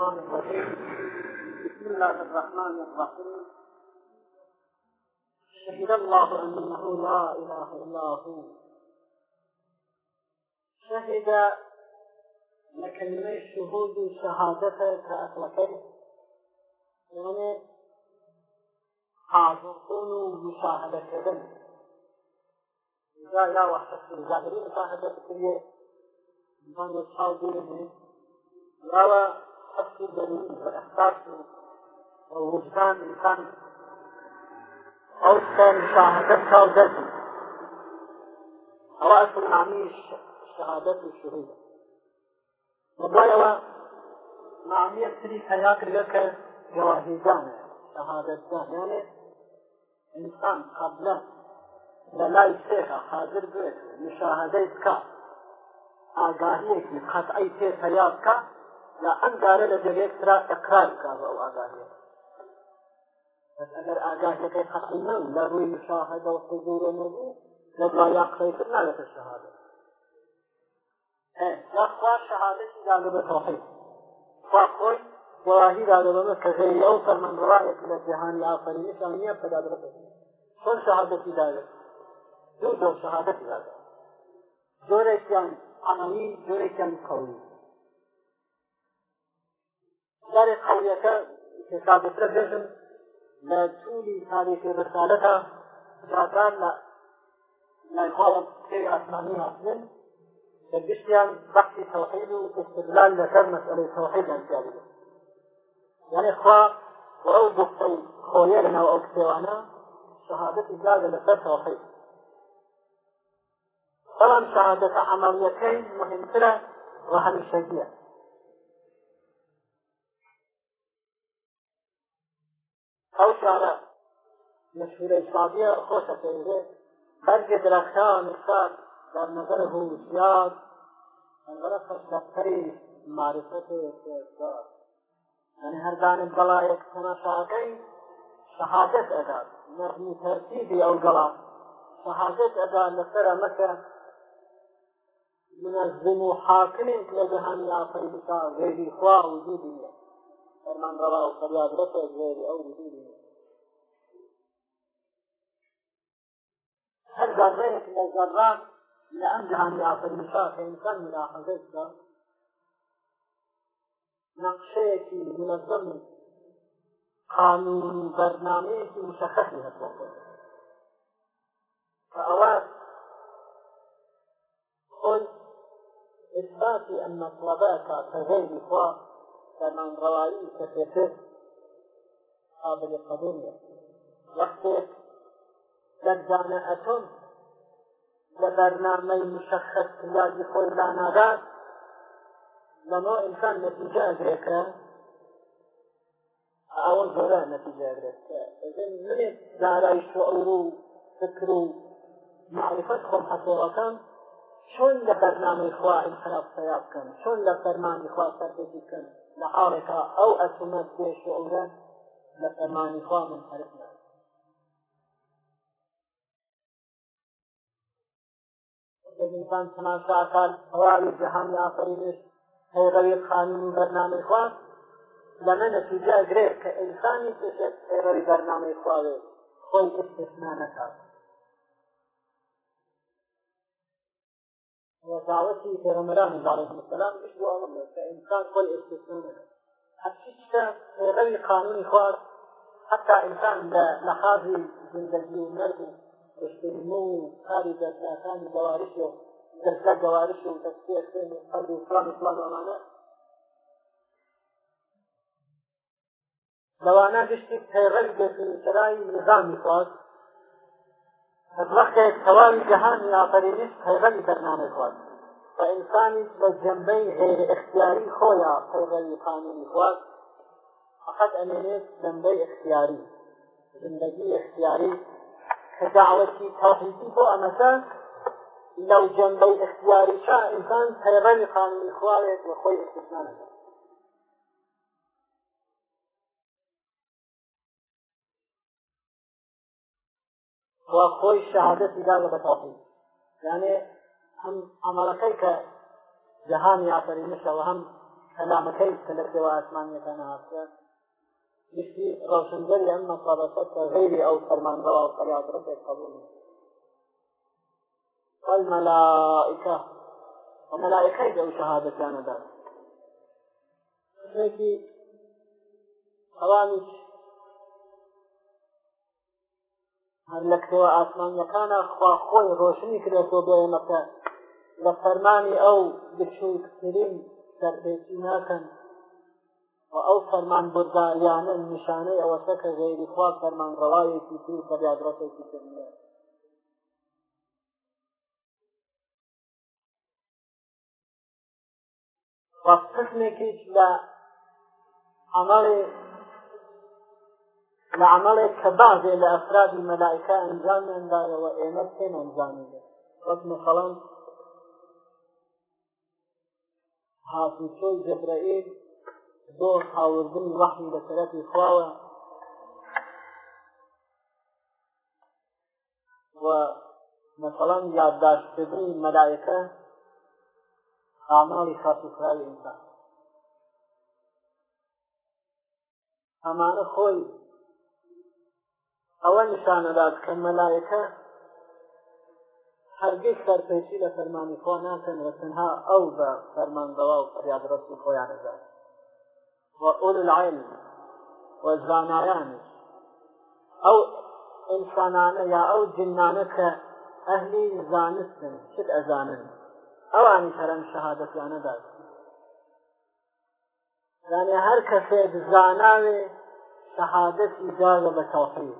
الشيطان الرجيم بسم الله الرحمن الرحيم شهد الله أنه لا إله إلا هو شهد لكلمة الشهود شهادته كأطلقه يعني حاضر كونوا مشاهدة كذلك لا لا وحدة الجاهلية مشاهدة كذلك من الصادرين لا حس دليل فإحساس والوجدان إنسان أو كان شهادة شهادته أو أصل معنيه شهادة الشهود وضيوا معنيه تري حياك لك جواهدان شهادتان يعني إنسان قبله لەلای شێخە حاضر بێت مشاهدەی بکە ئاگاهەیەکی قەتعی پێ پەیاکە لا ئەنگارە لە جێگەیەکرا ئەقرار کاوە ئەو ئاگاهێ ئەگەر ئاگاهەکەی حەقیمان لە ڕووی مشاهدە و حضور و نبوو لە بایاقەیتر نالەتە شەهادە خوا شەهادەتی دادە بە تەوحید خوا خۆی وەواهی دادە بەمە کە غێری ئەو فەرمەندڕایەک لە جیهان لە ئافەرینیشان نییە پەدا بڕێت چۆن شەهادەتی دادە دوو دۆ شەهادەتی دادە زۆرێکیان عەمەوی زۆرێکیان قەولی دارێک قوریەکە حسابترە بێژم لە توولی تاریخی ڕسالەتە جادان لە لایخواوە پێی ئاسمانی هاتن لە گشتیان بەختی تەوحید و استدلال لەسەر مەسئلەی تەوحید ئەنجام بدەن یعنی خوا وەو بوختەی خۆیە لەناو ئەو کتێوانە شەهادەتی زیادە لەسەر تەوحید بەڵام شەهادەتە عەمەڵیەکەی مهمترە وە هەمیشەگیە ئەو چارە مشهورەی سادیە خۆشە پێنجێ بەرگێ درەختان سات در نظر هوشیار نظر خشتەکەی معرفەت پێدار یعنی هەر دانت بەڵایەک تەنەشاکەی شەهادەت ئەدا نەرمی تەرتیبی ئەو گەڵا شەهادەت ئەدا لەسەر مەکە منظم و حاکم لە جهانی آفریقا غیری خوا وجودی فەرمان ڕەوا و فەریاد بەسە زێوی ئەو بزوری هەر ذرەیەک لە ذرات لە ئەم جهاندا فەرمشا کە ئینسان ملاحەزە بکە نەقشەیەکی منەظەم قانون و بەرنامەیەکی مشخصی هەبووە کە ئەوە خۆی إثبات أن الطلباء كغير إخوة فرمان روایی کسی قابل قبول نیست وقتی در جامعه اتم لە بەرنامەی مشخص یادی خۆی دانادات لەما ئینسان نەتیجە ئەگرێکە ئەوە زۆرە نەتیجە ئەگرێتکە منێت دارای شعور و فکر و معرفت خۆم حەسۆەکان چۆن لە بەرنامەی خوا انحراف سەیا بکەم چۆن لە فەرمانی خوا سەربێتی بکەم لە حاڵێکا ئەو ئەتومە پێش ئەورە لە فەرمانی خوا من حرف نە ئینسان چنان شاکار هەواوی جەهانی ئافرینش هەیڕەوی خانین بەرنامەی خوا لە من نەتیجە ئەگرێت کە ئینسانی تشێت هەیڕەوی بەرنامەی خواوێت خۆی استثنا نەکات متعاوتي في رمضان عليه السلام مش هو أمر فإنسان كل استثناء حتى غير قانوني خاص حتى إنسان لحاظي زندگي ومرضي اجتماعي خارج كان جوارشه زلزال جوارشه وتسكير ثاني قبل وفلان وفلان ومعنى لەوانە گشتی پەیڕەرگەسرای نظامی خواست هەوەختێک تەواوی جەهانی ئافرینیش پەیڕەری بەرنامە خواست و انسانی بە جەمبەی غێر اختیاری خۆیە پەیڕەوی قانونی خواست فقط ئەمێنێت جەمبەی اختیاری زندگی اختیاری کە داوەتی تاوحیدی بۆ ئەمەکە لەو جەمبەی اختیاری چا ئینسان پەیڕەوی قانونی خواوێت و خۆی استثنا نەکات و خۆی شهادەتی دا بە تاوحید یعنی هەم ئەمەەکەی کە جەهانی ئافرینشەوە هەم کەلامەکەی کە لە پێوە ئاسمانیەکە نهاتە مشتی ڕەوشنگەر لەم مەسابەتە کە غیری ئەو فەرمانەوە و قەریاضڕێک قبول والمەلائکە ومەلائکەی دە و شەهادەتیانەدا شتێکی ئەوانیش هەر لە کتێوە ئاسمانیەکانە خوا خۆی ڕۆشنی کردێتەوە بۆ ئێمەکە بە فەرمانی ئەو بچووکترین سەرپێکی ناکەن و ئەو فەرمان برداریانە نیشانەی ئەوەسە کە غێری خوا فەرمان ڕەوایەکی تر و بەدیادرەتێکی ترە قسمێکیش لە عملی لە عملێک کە بازێ لە ئەفرادی مەلایکە ئەنجام ئەندایەوە ئێمە پێ ئەنجامی وەک مثەڵەن هاتوچۆی جەبرائیل زۆر هاوردن ڕەحمی لە سەرەتی خواوە و مثلا یادداشتکردنی مەلایەکە ئاماڵی خاسوکراوی ئینسان ئەمانە خۆی ئەوە نیشانەدات کە مەلایەکە هەرگیز سەرپێکی لە فەرمانی خۆ ناکەن و تەنها ئەو بە فەرمانبەوە و پریادڕستی خۆیانەدا وەئول العلم وەزانایانش ئەو ئینسانانە یا ئەو جنانە کە ئەهلی زانستن شت ئەزانن ئەوانی هەرم شەهادەتیانەدا یعنی هەر کەسێ بزاناوێ شەهادەتی جاگە بە تاقیب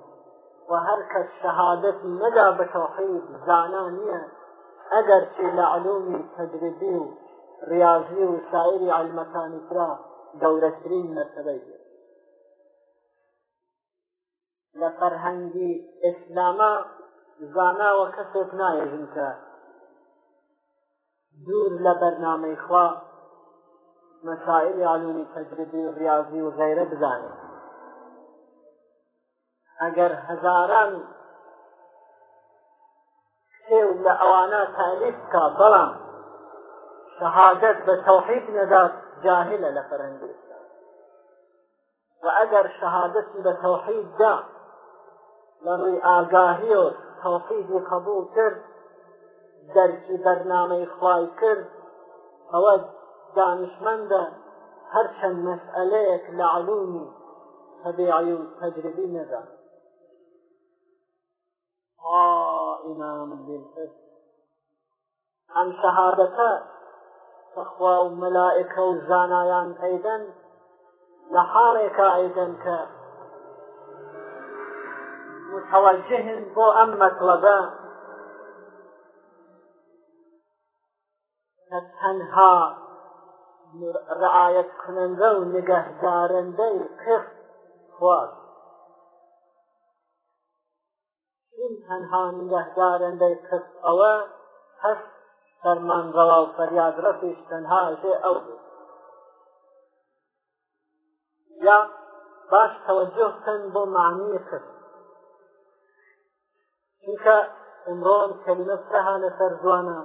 و هەر کەس شەهادەت مەدا بە تەوحید زانا نییە ئەگەر چی لە علومی تەجربی و ریاضی و سائری علمەکانی ترا گەورەترین مەرتەبەی لە فەرهەنگی ئیسلامە زاناوە کەسێک نایەژن کە دوور لە بەرنامەی خوا مەسائلی علومی تەجربی و ریاضی و غیرە بزانێت ئەگەر هەزاران کتێو لە ئەوانە تالیف کا بەڵام شەهادەت بە تەوحید نەدات جاهلە لە فەرەنگستان و ئەگەر شەهادەتی بە تەوحید دا لە ڕووی ئاگاهی و تەوحیدی قبول کرد دەرکی بەرنامەی خوای کرد ئەوە دانیشمەندە هەرچەند مەسئلەیەک لە علومی تەبیعی و تەجربی نەدات وإماما بالقسط أم شهادة تخوا وملائكة وزانايان أيضا لحارك أيضا ك متوجه بو أم مطلبا تنها رعاية كننده ونگهدارنده قسط خواست هەنها نگەهدارن لەی کەس ئەوە هەست فەرمانڕەوا و فەریاد ڕەفیش تەنها ژێ ئەو یا باش تەوەجه بکەن بۆ معنی کەس چونکە ئمرۆم کەلیمە سەها لەسەر جوانە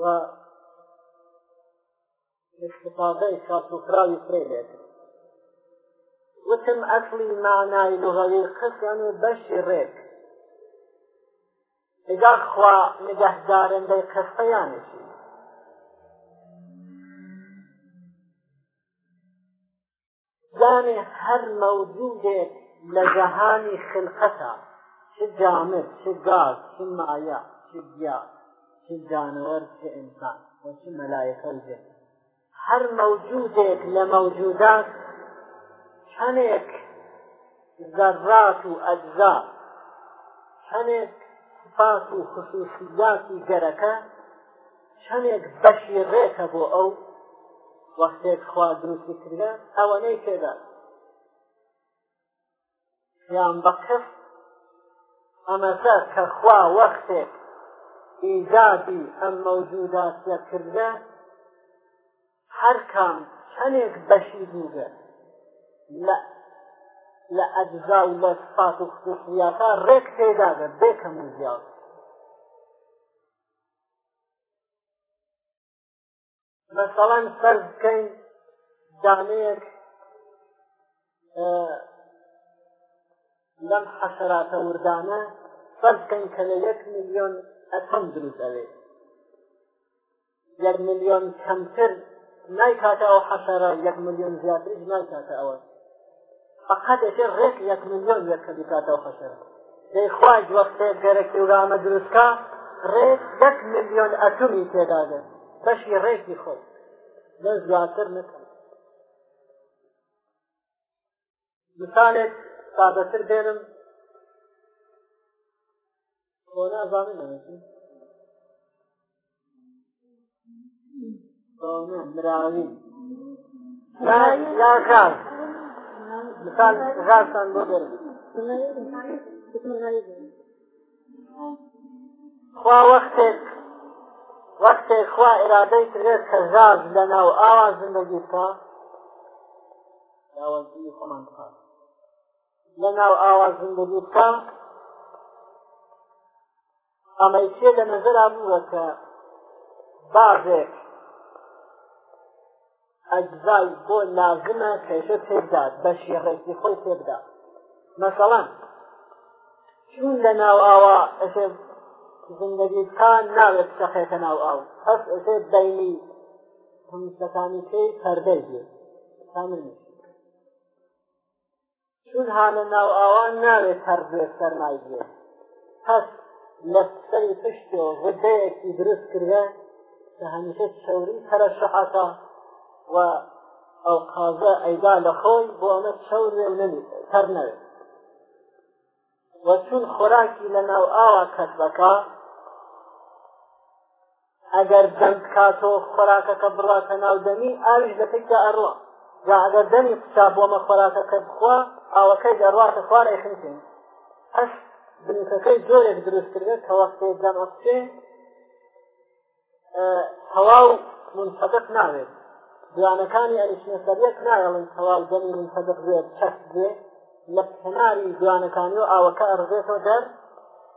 و استفاده شاتوکراوی فری لێت وتم ئەسلی معنای لغەوی قس یعنی بەشی ڕێک ئگار خوا نگەهدارندەی قەستەیانێکی زانێ هەر مەوجودێک لە جەهانی خلقەتە چ جامد چ گاز چ مایە چ گیا چ جانەوەر چ ئینسان و چ مەلایەکە الجن هەر مەوجودێک لە مەوجودات چەندێک ذرات و ئەجزا چەندێک سپاس و خصوصیاتی گەرەکە چەندێک بەشی ڕێکە بۆ ئەو وەختێک خوا دروستی کردە ئەوەنەی تێدا یان بە کەس ئەمەسە کە خوا وەختێک ئیجادی ئەم مەوجوداتە کردە هەر کام چەندێک بەشی دووگە لە لە ئەجزا و لە سپات و خصوصیاتا ڕێک تێداگە بێکەم و زیاد مەسەڵەن سەر بکەین دامەیەک لەم حەشراتە وردانە سەر بکەین کە لە یەک میلیۆن ئەتەم دروست ئەوێت یەک میلیۆن کەمتر نایکاتە ئەو حەشەرە یەک میلیۆن زیاترش نایکاتە ئەوە فقط ئەێ ڕێک یەک میلیۆن یەکە بکاتەوە خەشەر دەیخوای وەختێ گەرەکی ورامە دروستکە ڕێک یەک میلیۆن ئەتومی تێداگە بەشی ڕێکی خۆی لە زیاتر نکەم مثالێک سادەتر بێنم بۆ نازانم مراوی مراوی لاکار مثال ڕاستان بۆ دەرم خوا وەختێک وەختێک خوا ئێرادەی کرێت کە زاز لە ناو ئاوا زندگی بکە داوازی خۆمان بخات لە ناو ئاوا زندگی بکە ئەمەیچێ لە نەزەر بووە کە بازێک ئەجزای بۆ لازمە کێشە تێبدات بە شێڕێکی خۆی تێبدا مەسەڵەن چون لە ناو ئاوا ئەشێ زندگیکان ناوێت سەخێتە ناو ئاو ئەس ئەشێ بینی هەمستەکانی پێی پەردەی بێ کامل نیست چون هاە ناو ئاوان ناوێت هەردێ سەرمای بێ پس لە سەری پشتۆ ڕدەیەکی درست کردە کە هەمیشە شەوری هەرە شەحاتە و ئەو قازە ئەیدا لە خۆی بۆ ئەمە چەور تەر نەوێت وە چون خۆراکی لە ناو ئاوا کەسبەکە ئەگەر دەنگ کاتۆ خۆراکەکە بڕاتە ناودەمی ئاویش دەتێکدا ئەڕوە جا ئەگەر دەمی قچا بۆمە خۆراکەکە بخوا ئاوەکەی دەڕواتە خوارە خنتین ئەش بنکەکەی زۆرێک دروستکردێت کە وەختێ جەمەچێ تەواو منسەبەت ناوێت جوانەکانی ئەنیشنەسەرەک نایڵن هەواڵ دەمیرن سەدق بێت چەست بێت لە هەناری جوانەکانی و ئاوەکە ئەڕزێتەوە دەر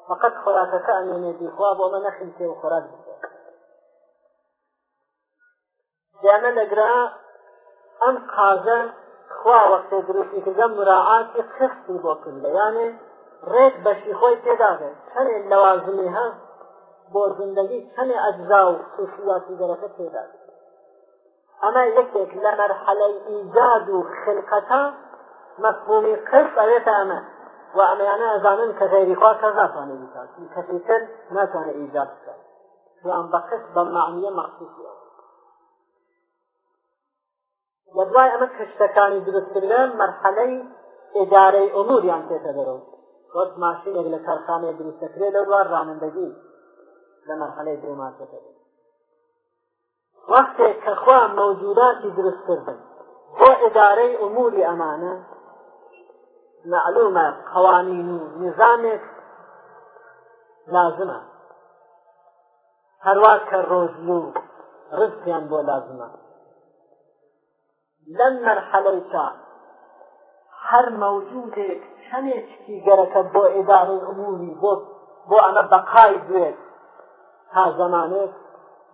فقط خۆراکەکە ئەمێنێتی خوا بۆ ئەمە نەخی تێ و خۆراک بێت جامە لەگرا ئەم قازە خوا وەختێ دروستی کردە مراعاتی خستی بۆ کردە یانێ ڕێک بەشی خۆی تێداگەن چەندێک لەوازمی هەست بۆ زندگی چەندێ ئەجزا و سوشیاتی دەرەکە تێداگەن ئەمە یەکێک لە مەرحەلەی ئیجاد و خلقەتە مەفهومی قس ئەوێتە ئەمە و ئەمەیانە ئەزانن کە غێریخوا کەس ناتوانێ بیکات کەسی تر ناتوانێت ئیجاد بکات و ئەم بە قس بە معنیە مەخصوصی ئەوە لە دوای ئەمە کشتەکانی دروستکردن مەرحەلەی ئێدارەی ئۆموریان تێتە دەرەوە وەک ماشینێک لە کارخانەیە دروست دەکرێت لە دوار ڕانندەگی لە مەرحەلەی درێماتێتە دەرەوە وەختێک کەخوا مەوجوداتی دروستکردن بۆ ئیدارەی ئوموری ئەمانە معلومە قوانین و نظامێک لازمە هەروە کە ڕۆژلو ڕزیان بۆ لازمە لەم مەرحەلەیتا هەر مەوجودێک هەمێکی گەرەکە بۆ ئێدارەی عمومی بۆ بۆ ئەمە بەقای بێت تا زمانێت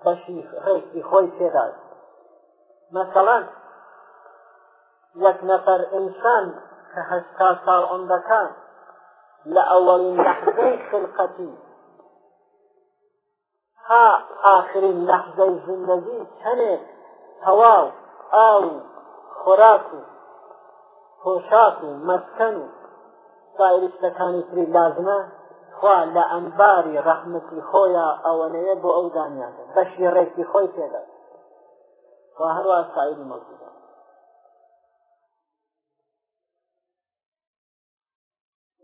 بەشی ڕێکی خۆی تێدا مەسەڵەن یەک نەفەر ئینسان کە هەشتا ساڵ عمرەکان لە ئەوەڵین لەحزەی خلقەتی تا ئاخرین لەحزەی زندگی چەندێک تەواو ئاو خۆراک و پۆشاک و مەسکەن و سایرشتەکانی تری لازمە خوا لە ئەنباری ڕەحمەتی خۆیە ئەوەنەیە بۆ ئەو دانیانە بەشی ڕێکی خۆی تێدا خوا هەروە سایری مەزودا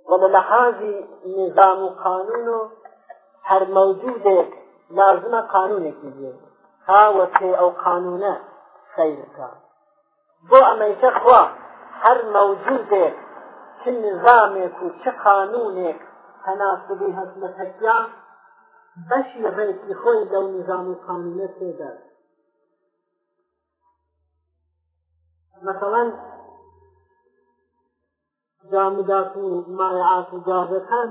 وە لە حازی نظام و قانون و هەر مەوجودێک لازمە قانونێکی بێ هاوە پێ ئەو قانونە سیرکە بۆ ئەمەیکە خوا هەر مەوجودێک چ نظامێک و چه قانونێک تەناسبی هەست لە تەکیا بەش لە بەیتی خۆی لەو نظام و قانونە تێدەر مەسەڵەن جامدات و مایعات و گازەکان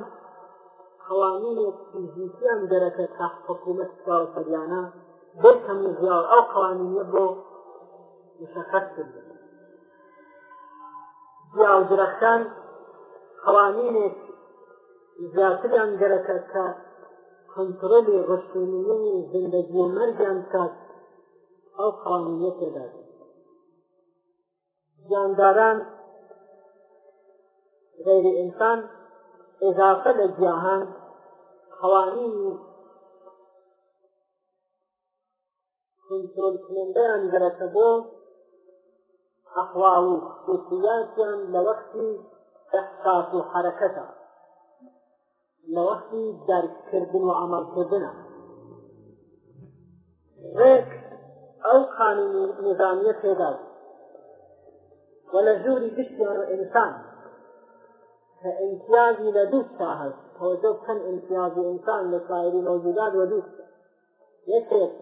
قوانینێک فیزیکیان دەرەکە تا حکوومەت چاوسەریانە بۆ تەمیزیار ئەو قوانینە بۆ مشخص کردن یا درەختان قوانینێک زیاتریان گەرەکە کە کنترۆلی ڕشتونی زندگی مەرگیان کات ئەو قانونیە تێدا جانداران غیر ئینسان اضافه لە جیاهان قوانین کنترۆل کنندەیان گەرەکە بۆ ئەحواڵ و خصوصیاتیان لە وەختی احساس و حرەکەتە لە وەختی دەرکردن و عملکردنە ڕێک ئەو قانونی نظامیە تێداد و لە ژووری گشتی ئینسان کە امتیازی لە دوو تا هەست تۆزە چەند امتیازی ئینسان لە سایری مەوجودات وە دوو یەکێک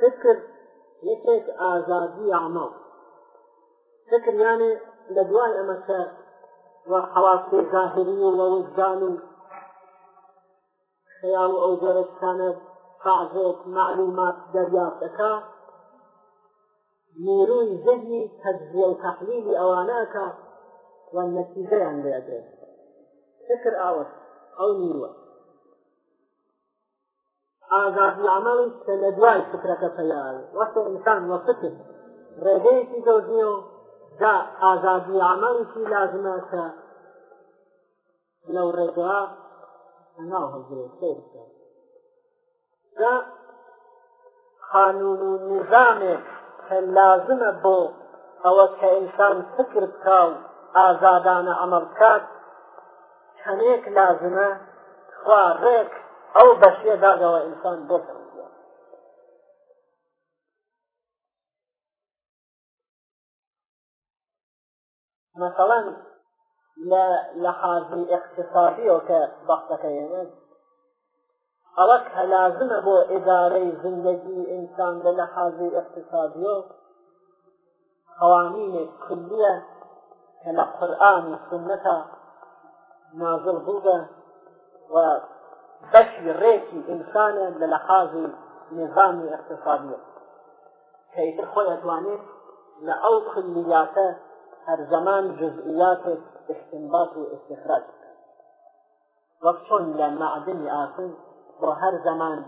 فکر یەکێک ئازادی عمل فکر یانێ لە دوای ئەمە کە وە حواسی ظاهری و وەوجدان و خەیاڵ ئەو گەرەستانە قاعزێت معلومات دەریافتەکە نیروی ذهنی تجزیه و تحلیلی ئەوانەکە و نەتیجەیان لێدرێت فکر ئاوەت ئەو نیروە ئازادی عملی کە لە دوای فکرەکە پەیار وەختە ئینسان وە فکر ڕێگەیەکی دۆزنیە و دا ئازادی عملیشی لازمە کە لەو ڕێگەوە ناو هەڵگرێت خێر بکات دا قانون و نظامێک کە لازمە بۆ ئەوە کە ئینسان فکر بکا و ئازادانە ئەمەڵ بکات هەنێک لازمە خوا ڕێک ئەو بەشێ داگەوە ئینسان بۆ مثلا لە لە حازم اقتصادیەوە کە بەختەکەێنێت ئەوەک هەلازمە بۆ ئێدارەی زندگی ئینسان لە لە حازی اقتصادیۆ قوانینێک کلیە کە لە قورآانی سنەتە نازل بووە و بەشی ڕێکی ئینسانە لە لە حازی نظامی اقتصادیە کەیتر خۆی ئەتوانێت لە ئەو کلیاتە هەر زەمان جزئیاتێک استنباط و استخراج وەک چۆن لە معدنی ئاسن بۆ هەر زەمان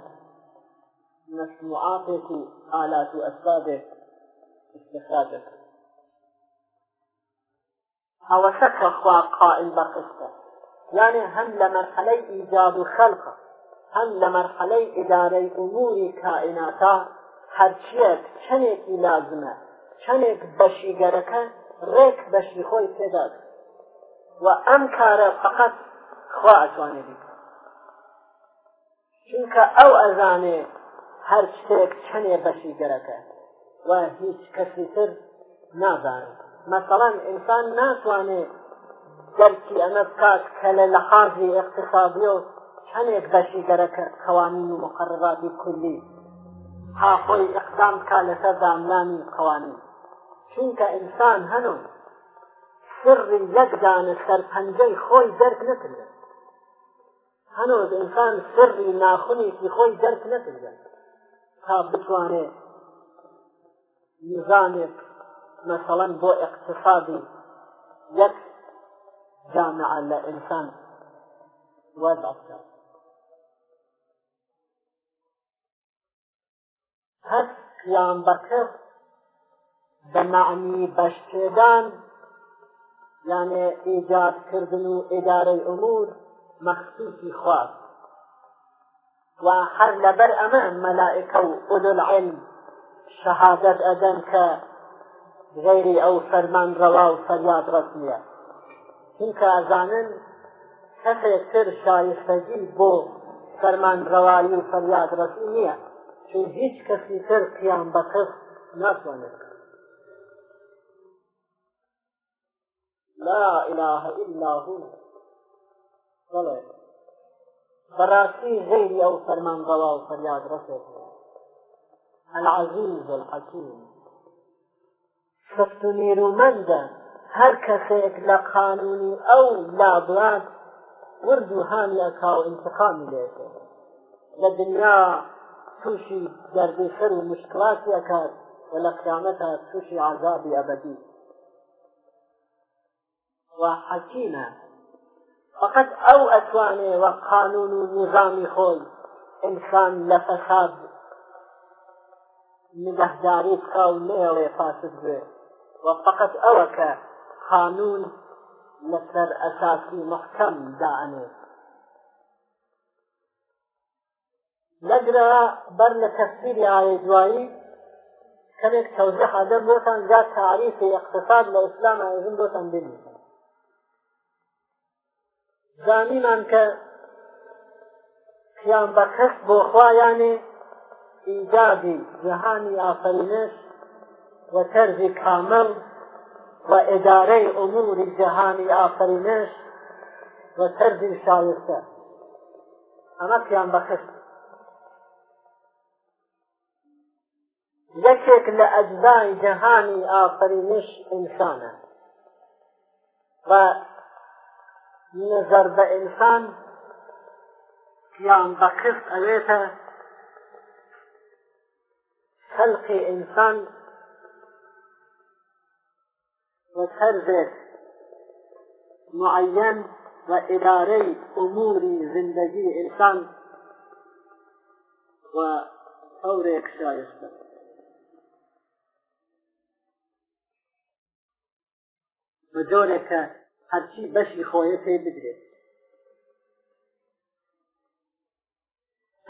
مەسموعاتێک و ئالات و ئەسبابێک استخراجەکە ئەوەشە کە خوا قائل بە قستە یعنی هەم لە مەرحەلەی ئیجاد و خەلقە هەم لە مەرحەلەی ئیدارەی ئوموری کائیناتا هەرچیەک چەندێکی لازمە چەندێک بەشیگەرەکە ڕێک بەشی خۆی پێداکە و ئەم کارە فقط خوا ئەتوانێت چونکە ئەو ئەزانێ هەر شتێک چەندێ بەشی گەرەکە و هیچ کەسی تر نازانێت مەسەڵەن ئینسان ناتوانێت دەرکی ئەمە بکات کە لە لە حازی اقتصادی و چەندێک بەشی گەرەکە قوانین و مقرراتی کولی ها خۆی ئەقدام کا لەسەر داملانی قوانین چونکە ئینسان هەنوو سری یەک دانە سەرپەنجەی خۆی دەرک نکردن هەنۆز ئینسان سری ناخونێکی خۆی دەرک نکردن تا بتوانێت نظامێک مثلا بۆ اقتصادی یەک جامعە لە ئینسان وەضع بکات هەر پیان بەکرد بە معنی بەشکێدان یعنی ایجاد کردن و اداره امور مخصوصی خواست و هر لبر امام ملائکه و اولو العلم شهادت ادن که غیری او فرمان روا و فریاد رسمیه چونکە ئەزانن کەسێک تر شایستەجی بۆ فەرمان ڕەوایی و فەریادڕەتی نییە چون هیچ کەسی تر قیان بەکەس ناتوانێت لا إله إلا هو بلى براسي غيري أو فرمان ضوا وفرياد رسول العزيز الحكيم شفت نيرومندا هر کەسێک لە قانونی ئەو لابات ورد و هامیە کاو انتقامی لێتێ لە دنیا تووشی دەردەسەر و مشکلاتیەکات و لە قیامەتە تووشی عذابی ئەبدی وحكيما فقط او اتواني وقانون نظام خول انسان لفساد نگهداری بکە و لێڵێ فاسد بێ و فقط ئەوەکە قانون لەسەر ئەساسی محکەم داێت نەگرە بەر لە تەفسیری ئاێ دوایی کەمێک تەوزیح دەر بۆتان زیاد تعریفی اقتصاد لە ئیسلام ئازم بۆتان بنیسە زانیمان کە پیان بە کەس بۆ خوایانێ ئیجادی جەهانی ئافرینش و تەرزی کامل و ئێدارەی ئوموری جەهانی ئافرینش و تەرزی شایستە ئەمە پیان بە کەس یەکێک لە ئەجزای جەهانی ئافرینش ئینسانە و نظر بە ئینسان یان بە کفت ئەوێتە خەلقی ئینسان وەرزێ معەن و ئدارەی ئوموری زندگی ئینسان و هەورێک شایستە بە جۆرێکە هەرچی بەشی خۆیە پێ بدرێت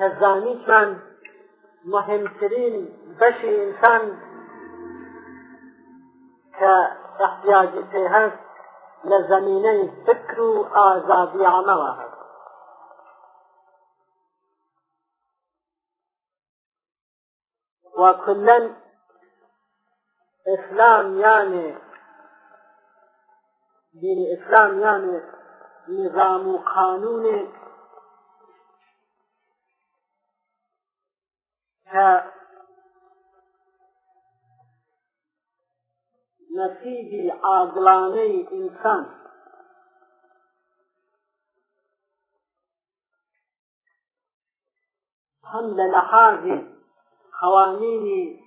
هەزانیتان مهمترین بەشی ئینسان کە احتیاجی پێ هەست لە زمینەی فکر و ئازادی عمەوە هەست وكلا إسلام يعني دین اسلام یعنی نظام و قانون که نصیبی عادلانه انسان هم للحاظ قوانین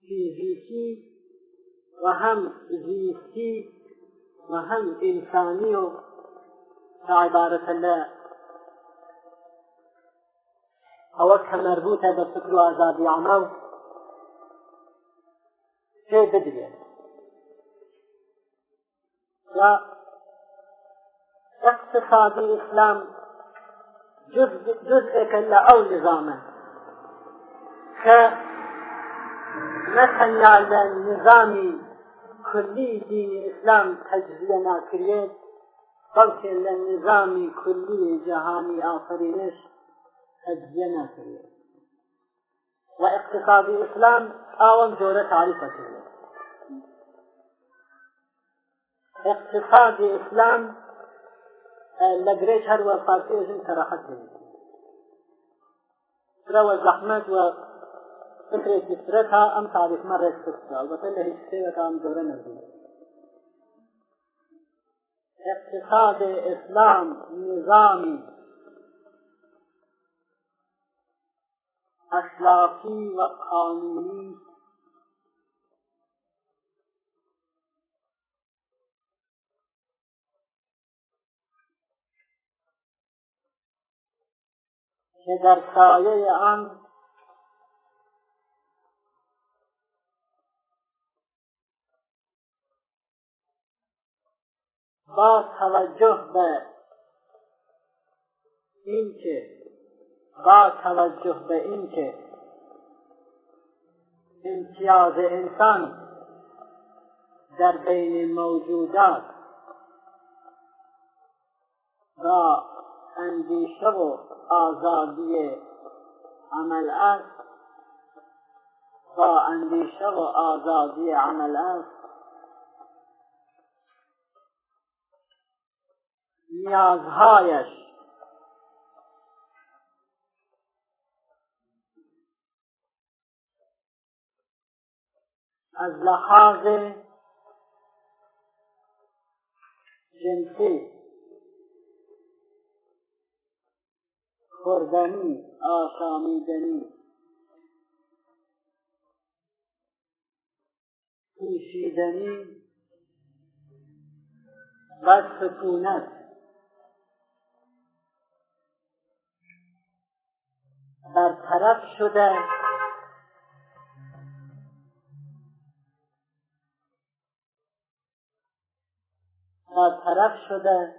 فیزیکی و هم زیستی و هم انسانی و عبارت الله ئەوە کە مربوطە بە فکر و ئازادی عمل پێ بدرێت یا اقتصاد الإسلام جزء جزء لا أو نظاما ك مثلا نظام کولی دینی ئیسلام تەجزیە ناکرێت بەڵکێ لە نظامی کولی جەهانی ئافرینش تەجزیە ناکرێت و اقتصادی ئیسلام ئاوەم جۆرە تعریفە کرێت اقتصادی ئیسلام لە درێژ هەروە فارتێژم تەرەحەت کرێت سرەوە زەحمەت وە فکرێک گفترە تا ئەم تاریخمە ڕێک کردرا بەتە لە هیچ شتێکەکان زۆرە نەبوو اقتصاد اسلام نظامی اخلاقی و قانونی که در سایه آن با توجه به اینکه با توجه به اینکه امتیاز انسان در بین موجودات با اندیشه و آزادی عمل است با اندیشه و آزادی عمل است نیازهایش از لحاظ جنسی خوردنی آشامیدنی پوشیدنی و سکونت برطرف شده برطرف شده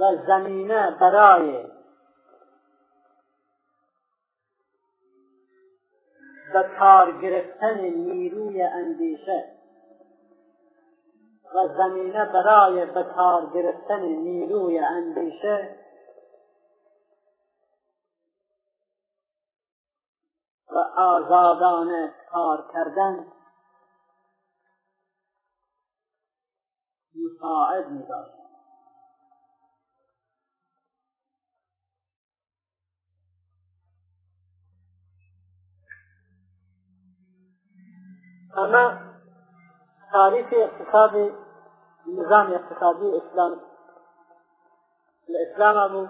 و زمینه برای به کار گرفتن نیروی اندیشه و زمینه برای به کار گرفتن نیروی اندیشه و آزادانه کار کردن مساعد می باشد اما تعریف اقتصاد نظام اقتصادی اسلام لە ئسلام بوو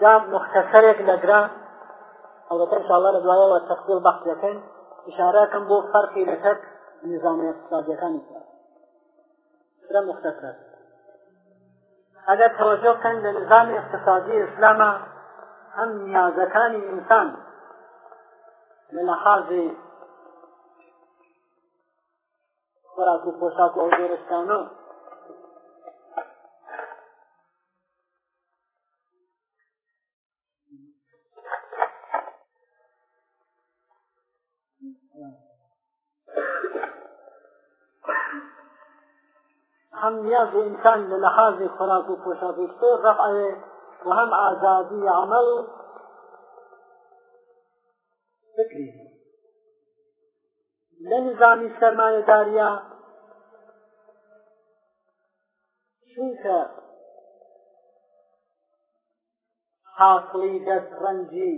دا مختصرێک لەگرا ئەوەتە انشاءالله لە دوایەوە تەخصیل بەخشەکەن اشارەکەم بۆ فەرقی لەتەک نظام اقتصادیەکانی سرە مختصر ئەگەر تەوەجۆ بکەن لە نظام اقتصادی ئیسلامە هەم نیازەکانی ئینسان لە لەحاظی خوراک و پۆشاک و ئەو جۆرەشتانەوە هم نیاز انسان للحاظ خوراک و پوشاک اکتر رفع و هم آزادی عمل فکری لنظام سرمایه داریا چونکە حاصلی دەست ڕەنجی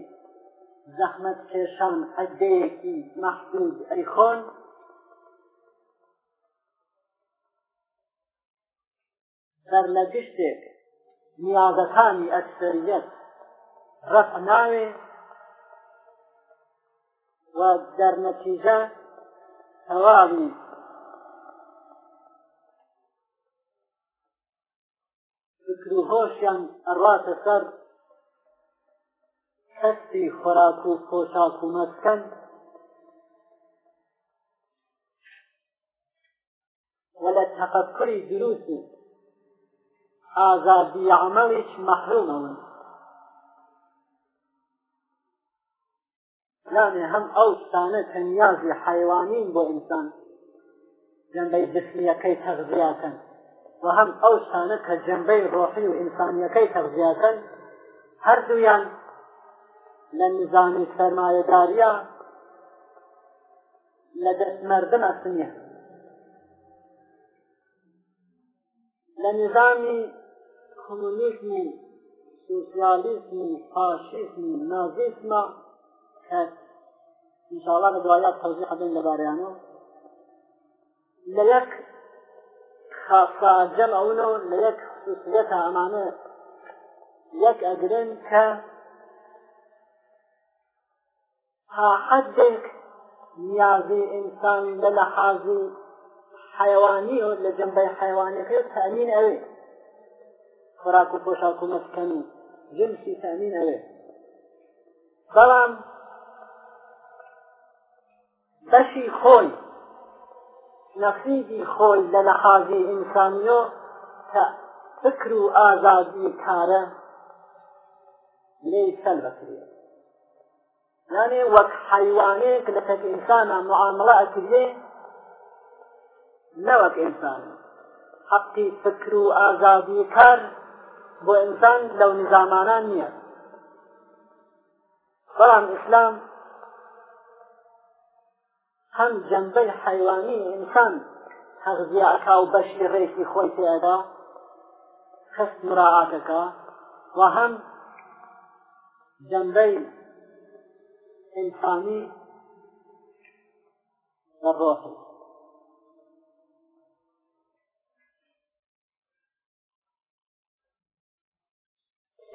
زەحمەت کێشان عدەیەکی مەحدود ئەیخۆن سەر لە گشتێک نیازەکانی ئەکسەریەت ڕەف ناوێ و دەرنەتیجە تەواوی فکر و هۆشیان ئەڕاتە سەر هەستی خۆراک و خۆشاک و مەسکەن وە لە تەفەکری دروستی ئازادی عملێک مەحرومەوە یانێ هەم ئەو شتانە تەنیازی حیوانین بۆ ئینسان جەنبەی جسمیەکەی تەغزیاکەن و هەم ئەو شتانە کە جەنبەی ڕۆحی و ئینسانیەکەی تەغزیاکەن هەردوویان لە نزانی سەرمایەداریە لە دەستمەردن ئەسنیە لە نظامی کۆمونیزم و سوسیالیزم و فاشیزم و نازیزمە هەست انشاءڵا لە دوایات تەوزیح دەن لەبارەیانەوە لە یەک خاصە جەمەونەوە لە یەک خصوصیەتە ئەمانە یەک ئەگرن کە تا حەدێک نیازی ئینسان لە لە حازی حیوانیەوە لە جەمبەی حیوانەکەی تەمین ئەوێت خۆراک و خۆشاکومەت بکەن و جنسی تامین ئەوێ بەڵام بەشی خۆی نەخیدی خۆی لە نەخازی ئینسانیۆ کە فکر و ئازادی کارە لێ سەل بەکرێت یانێ وەک حیوانێک لە تەک ئینسانە معاملە ئەکردێ نەوەک ئینسانە حقی فکر و ئازادی کار بۆ ئینسان لەو نظامانان نییە بەڵام ئیسلام هەم جەنبەی حیوانی ئینسان تەغزیعەکە و بەشی ڕێکی خۆی تێدا کەس مراعاتەکە و هەم جەنبەی ئینسانی بەڕۆحی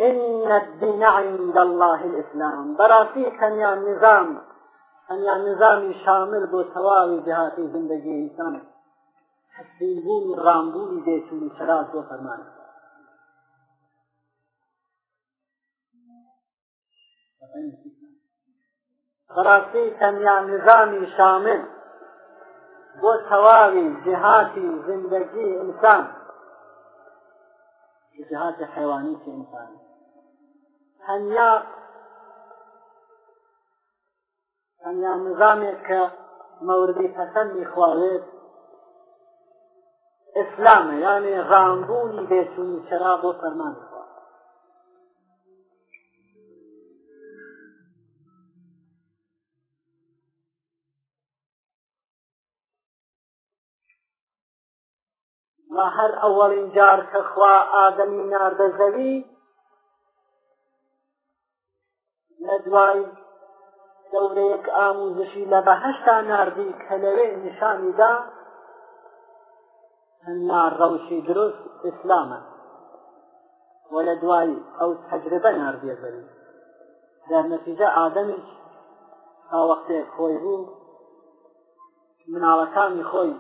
إن الدين عند الله الإسلام براسي كان يا نظام كان يا نظام شامل بو تواوي جهاتي زندگي إنسان حسين بوم رامبولي ديشوني شراط وفرمان براسي كان يا نظام شامل بو تواوي جهاتي زندگي إنسان جهات حيواني إنساني هەنیا هەنیا نظامێک کە مەوردی پەسەندی خواوێت ئسلامە یانێ ڕامبوونی بێچوونی چرا بۆ فەرمان ما هەر ئەوەڵین جار کە خوا ئادەمی ناردە زەوی لە دوای دەورەیەک ئاموزشی لە بەهشتا نردی کە لەوێ نیشانیدا هەنا ڕەوشی دروست ئسلامە وە لە دوای ئەو تەجربە نردیە بەری در نەتیجە ئادەمیش تاوەختێک خۆی بوو مناڵەکانی خۆی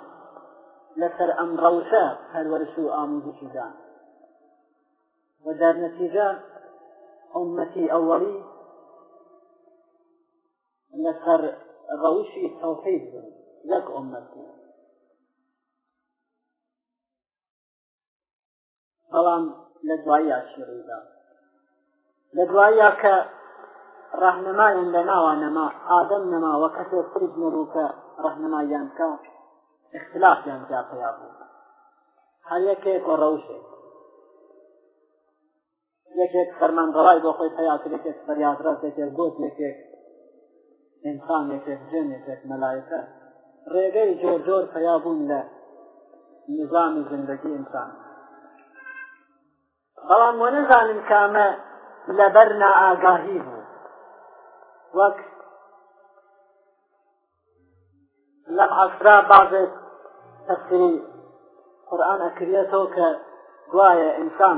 لەسەر ئەم ڕەوشە هەروەرش و ئاموزشیدا وە دەرنەتیجە عمەتی ئەوەڵی لەسەر ڕەوشی تەوحید یەک ئۆمەتی بەڵام لە دوایە شێریدا لە دوایە کە ڕەحنەمایان لە ناوە نەما ئادەم نەما وە کەسێک فرج نەبوو کە ڕەحنەمایان کە اختلافیان جا پیا بوو هەر یەکێک و ڕەوشێک یەکێک فەرمانڕای بۆ خۆی پیاکرێکێک فەریادڕەتێکێک گوت یەکێک ئینسانێکێک جێنێکێک مەلایەکە ڕێگەی جۆر جۆر پەیابوون لە نظامی زندگی ئینسان بەڵام وە نەزانم کامە لەبەر نائگاهی بوو وەک لەم عەسرا بازێک تەفسیری قورآن ئەکرێتەوە کە گوایە ئینسان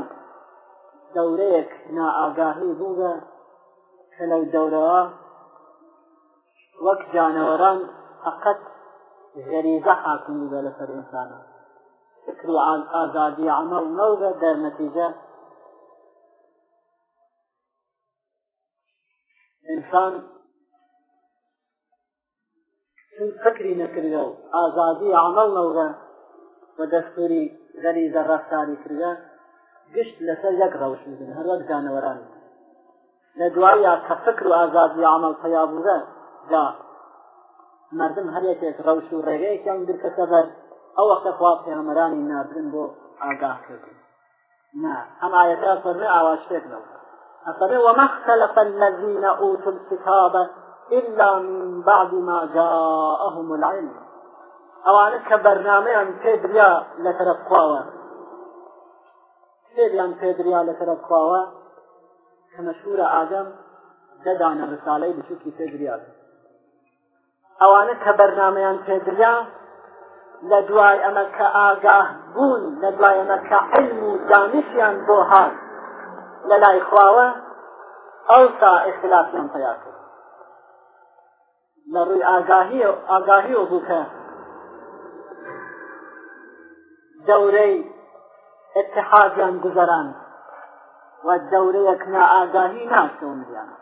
دەورەیەک نائگاهی بووە کە لەو دەورەوە وەک جانەوەران فقط غەریزە حاکم بە لەسەر ئینسانە فکر و ئازادی عمل نەوبە دەرنەتیجە ئینسان چون فکری نەکردە و ئازادی عمل نەوبە بە دەستوری غەریزە ڕفتاری کردە گشت لەسەر یەک ڕەوشن هەر وەک جانەوەران لە دوایی یا کە فکر و ئازادی عمل پیابووە لا مردم هەر یەکێک ڕەوش و ڕێگەیەکیان گرکەکە بەر ئەو وەختە خوا پێغەمەرانی نابرن بۆ ئاگاه کردن نا ئەم ئاەتە فەرمێ ئاوا شتێک لەوە ئەفەرێ وەمە اختلف الذین ئوتوا الكتاب إلا من بعد ما جاءهم العلم ئەوانە کە بەرنمەیان پێدریا لە تەرەف خواوە پێیان پێدریا لە تەرەف خواوە کە مەشهورە ئاگەم دەدانە ڕساالەی بچووکی پێدریا بێت ئەوانە کە بەرنمەیان پێدریا لە دوای ئەمە کە ئاگاه بوون لە دوای ئەمە کە علم و دانیشیان بۆ هاات لە لای خواوە ئەو تا ئختلافیان پیدا کرد لە ڕووی ئاگاهی و ئاگاهی و بووکە دەورەی اتحادیان گوزەران و دەورەیەک نائگاهی ناسەوە مریانە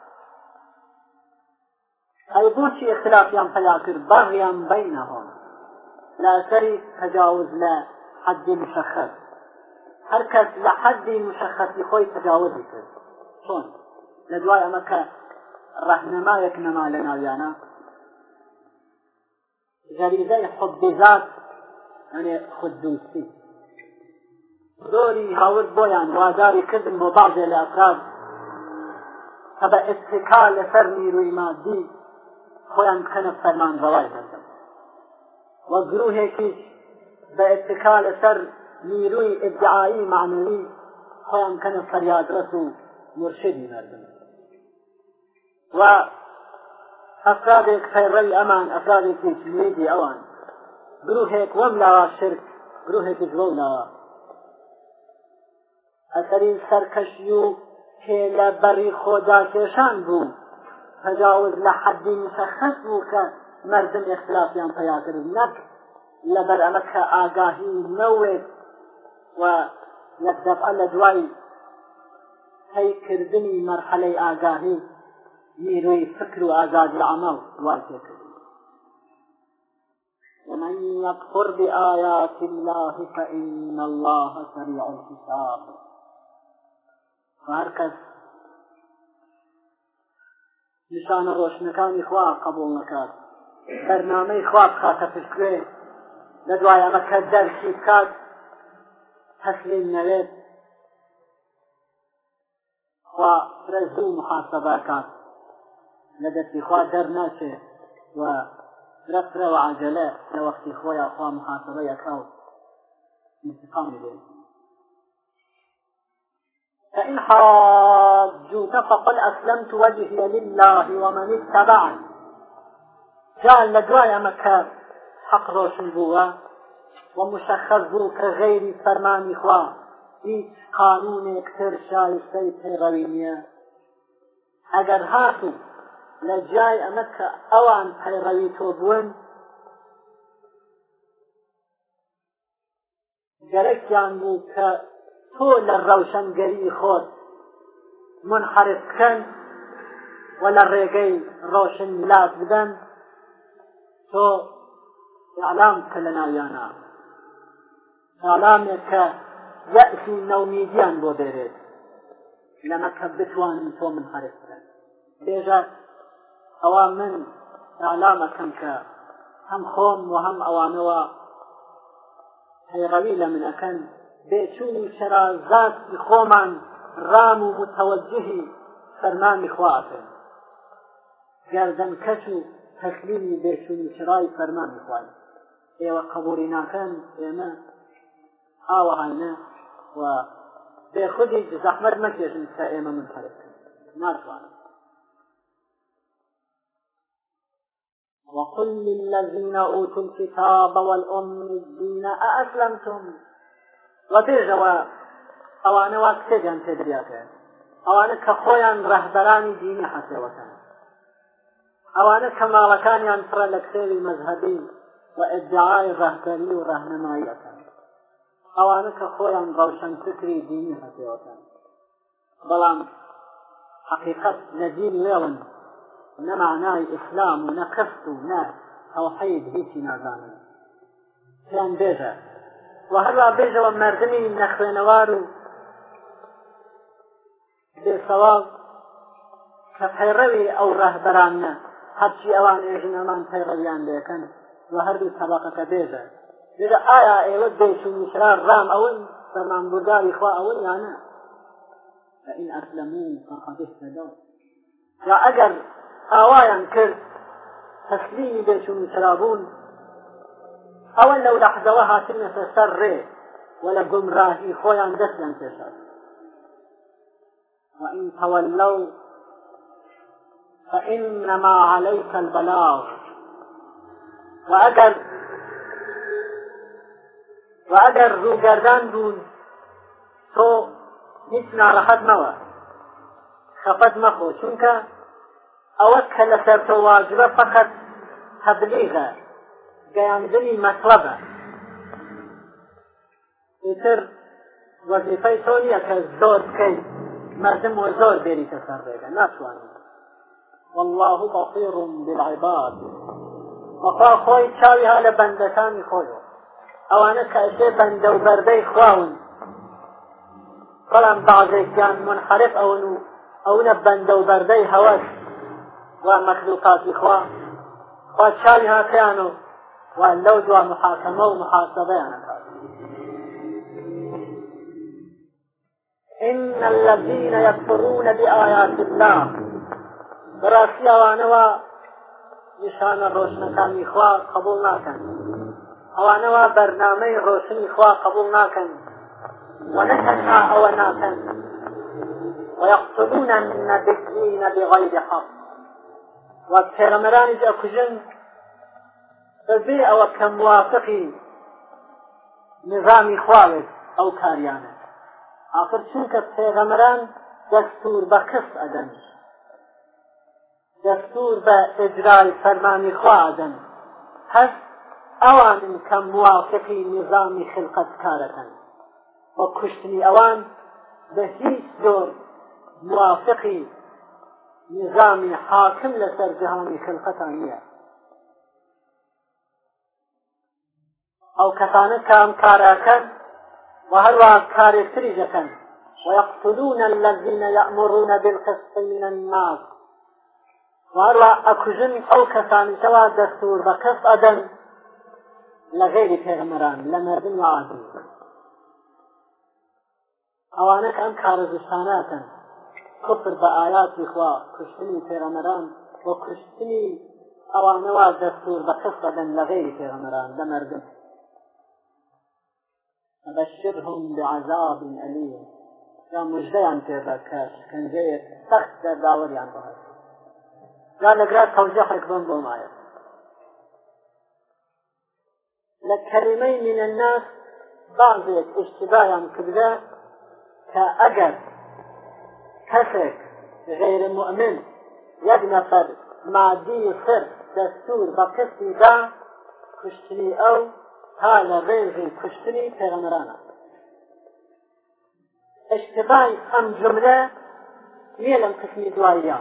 ئەی بۆچی اختلافیان پەیا کرد بەغیان بینەهۆم لەسەری تەجاوز لە حەدی مشەخص هەر کەس لە حەدی مشەخصی خۆی تەجاوزی کرد چۆن لە دوای ئەمە کە ڕەحنەمایەک نەما لە ناویانە جەریزەی حبزات ئەنێ خوددوسی زۆری هاورد بۆیان واداری کردن بۆ بازێ لە ئەفراد هەبە ئستکا لەسەر نیروی مادی خۆیان بکەنە فەرمان ڕەوای بەردەم وە گرروهێکیش بە ئتکا لەسەر نیروی ئدعایی معنووی خۆیان کەنە فەریادرەس و مرشدی مردم و ئەفرادێک خەیڕەی ئەمان ئەفرادێکی جوێدی ئەوان گرروهێک وەم لاوا شرک گرروهێکی جوەو ناوە ئەسەری سەرکەشی و کێ لە بەڕی خۆدا کێشان بوو تجاوز لە حدی مشخص بوو کە مردم اختلافیان پیاکرد نەک لەبەر ئەمە کە ئاگاهی نەوێت و یەک دەفعە لە دوای هەیکردنی مەرحەلەی ئاگاهی نیروی فکر و ئازادی عمل دوای پێکرد ومن يكفر بآيات الله فإن الله سريع الحساب هر کس نیشانە ڕۆشنەکانی خوا قبول نکات بەرنامەی خوا بخاتە پشتێ لە دوایەمە کە دەرسی بکات تەسلیم نەوێت خوا فرەزی محاسەبەکات لە دەستی خوا دەرناچێت و رەفرە و عجلە لە وەختی خۆیان خوا محاسەبە یەکەوت انتقام بێت فإن حاجوك فقل أسلمت وجهي لله ومن اتبعني جاء لدوايا مكان حق روشن بوا ومشخص بو كغير فرمان إخوا هیچ قانونێک تر شایستەی پێڕەوی نییە ئەگەر هاتو لە جای ئەمە کە ئەوان پەیڕەوی تۆ بوون گەرەکیان بوو کە تۆ لە ڕەوشنگەری خۆت منحرفکەن و لە ڕێگەی ڕۆشن لات بدەن تۆ ئالام کە لە ناویانە ئالامێک کە یەسی نەومیدیان بۆ بێرێت لەمەکە بتوانین تۆ من حرفکەن بێژە ئەوە من ئالامەکەم کە هەم خۆم و هەم ئەوانەوە هەیڕەوی لە منەکەن بێچوون و شەرازاتی خۆمان ڕام و متەوەجهی فەرمانی خواکەن گەردەن کەش و تەخلیمی بێچوون و شرای فەرمانی خوای ئێوە قبولی ناکەن ئێمە ئاوەهاینە و بێ خودی زەحمەت مەکێژن کە ئێمە من پەرکن ناتوانم وقل للذين أوتوا الكتاب والأميين أأسلمتم وە پێشەوە ئەوانە وا کتێکیان پێدریاکە ئەوانە کە خۆیان ڕەهبەرانی دینی حەسەوەکان ئەوانە کە ماڵەکانیان پڕە لە کتێوی مەذهبی و ئەدعای ڕەهبەری و ڕەهنەماییەکان ئەوانە کە خۆیان ڕەوشەن فکری دینی حەسەوەکان بەڵام حقیقت نەدین لێون نەمانای ئیسلام و نەقست و نە تەوحید هیچی نازانن پێیان بێژە و هەروە بێژەوە مردمی نەخوێنەوار و بێسەواز کە پەیڕەوی ئەو ڕەهبەرانە هەرچی ئەوان ئێژنەمان پەیڕەویان دەکەن و هەردوو تەباقەکە بێژە لێرە ئایا ئێوە دێش و میشران ڕام ئەون بەمانبورداری خوا ئەون یانە فإن أسلموا فقد اهتدوا یا ئەگەر ئاوایان کرد تەسلیمی دێش و میشرابوون ئەوە لەو لەحزەوە هاتنەتە سەر ڕێ وەلە گمڕاهی خۆیان دەستیان پێشات وإن تولوا فإنما عليك البلاغ وأجر وأجر ذو جردان دون تو هیچ ناڕەحەت مەوە خەفەت مەخۆ چونکە ئەوە کە لەسەر تۆ واجبە فقط تەبلیغە گەیاندنی مەطلبە ئیتر وەزیفەی تۆ نییە کە زۆر بکەیت مردم و زۆر بێریتە سەر ڕێگە ناتوانێت والله بەصير بالعباد بەخوا خۆی چاوی ها لە بەندەکانی خۆیەوە ئەوانە کەشێ بەندە و بەردەی خواون بەڵام بازێکیان منحرف ئەون و ئەوە بەندە و بەردەی هەوەس وا مەخلوقاتی خوا خوا چاوی هاتیان و و لەو دوا محاکەمە و محاسەبەیان إن الذين يكفرون بآيات الله براسي أوانوا نشان الروشن كان إخوة قبول ناكن أوانوا برنامج روشن إخوة قبول ناكن ونحن أو ناكن ويقتلون النبيين بغير حق وكرمران جاكجن بەبێ ئەوە کە موافقی نظامی خواوێت ئەو کاریانە آخر چونکە پێغەمەران دەستور بە کەس ئەدەن دەستور بە ئجرای فەرمانی خوادەن هەست ئەوانن کە موافقی نظامی خلقەت کارەکەن وە کوشتنی ئەوان بە هیچ زۆر موافقی نظامی حاکم لەسەر جهانی خلقەتان نیە ئەو کەسانە کامکاراکەن و هەروە کارێکتری دەکەن ويقتلون الذين يأمرون بالقسط من الناس وهروا أكجن أو كسان سوا دستور بقسط أدن لغير پیغمران لمردن وعادل ئەوانە ئەم کارەزستاناتن کفر بە ئاياتی خوا کوشتنی پێرەمەران بۆ کوشتنی ئەوانەوە دەستور بە قسەدەن لە غێری پێرەمەران لە مردم بەشرهم بعذاب ئەلیم یا مژدەیان پێبەکە شکنجەیەک سەخت دەرداوەریان بەهات یا لەگرا تەوجەحێک بم بۆ مایە لە کەریمەی من الناس بعضێک اشتباهیان کردە کە ئەگەر کەسێک غیر مؤمن یەک نەفەر مادی خر دەستور بە کەسی دا کوشتنی ئەو تا لە ڕێژی کوشتنی پێغەمەرانە اشتبای ئەم جملە نییە لەم قسمی دواییە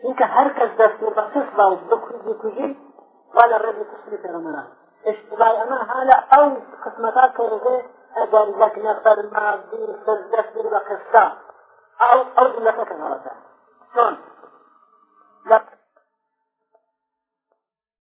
چونکە هەر کەس دەست و بەقس باز بکوژی با لە ڕێژی کوشتنی پێغەمەران اشتبای ئەمە هەلا ئەو قسمەتا کە ڕێ ئەگەر لەک نەفەر مادی سەردەست بە قستا ئەو ئەو جملەکە کە غەڵەتە چۆن لە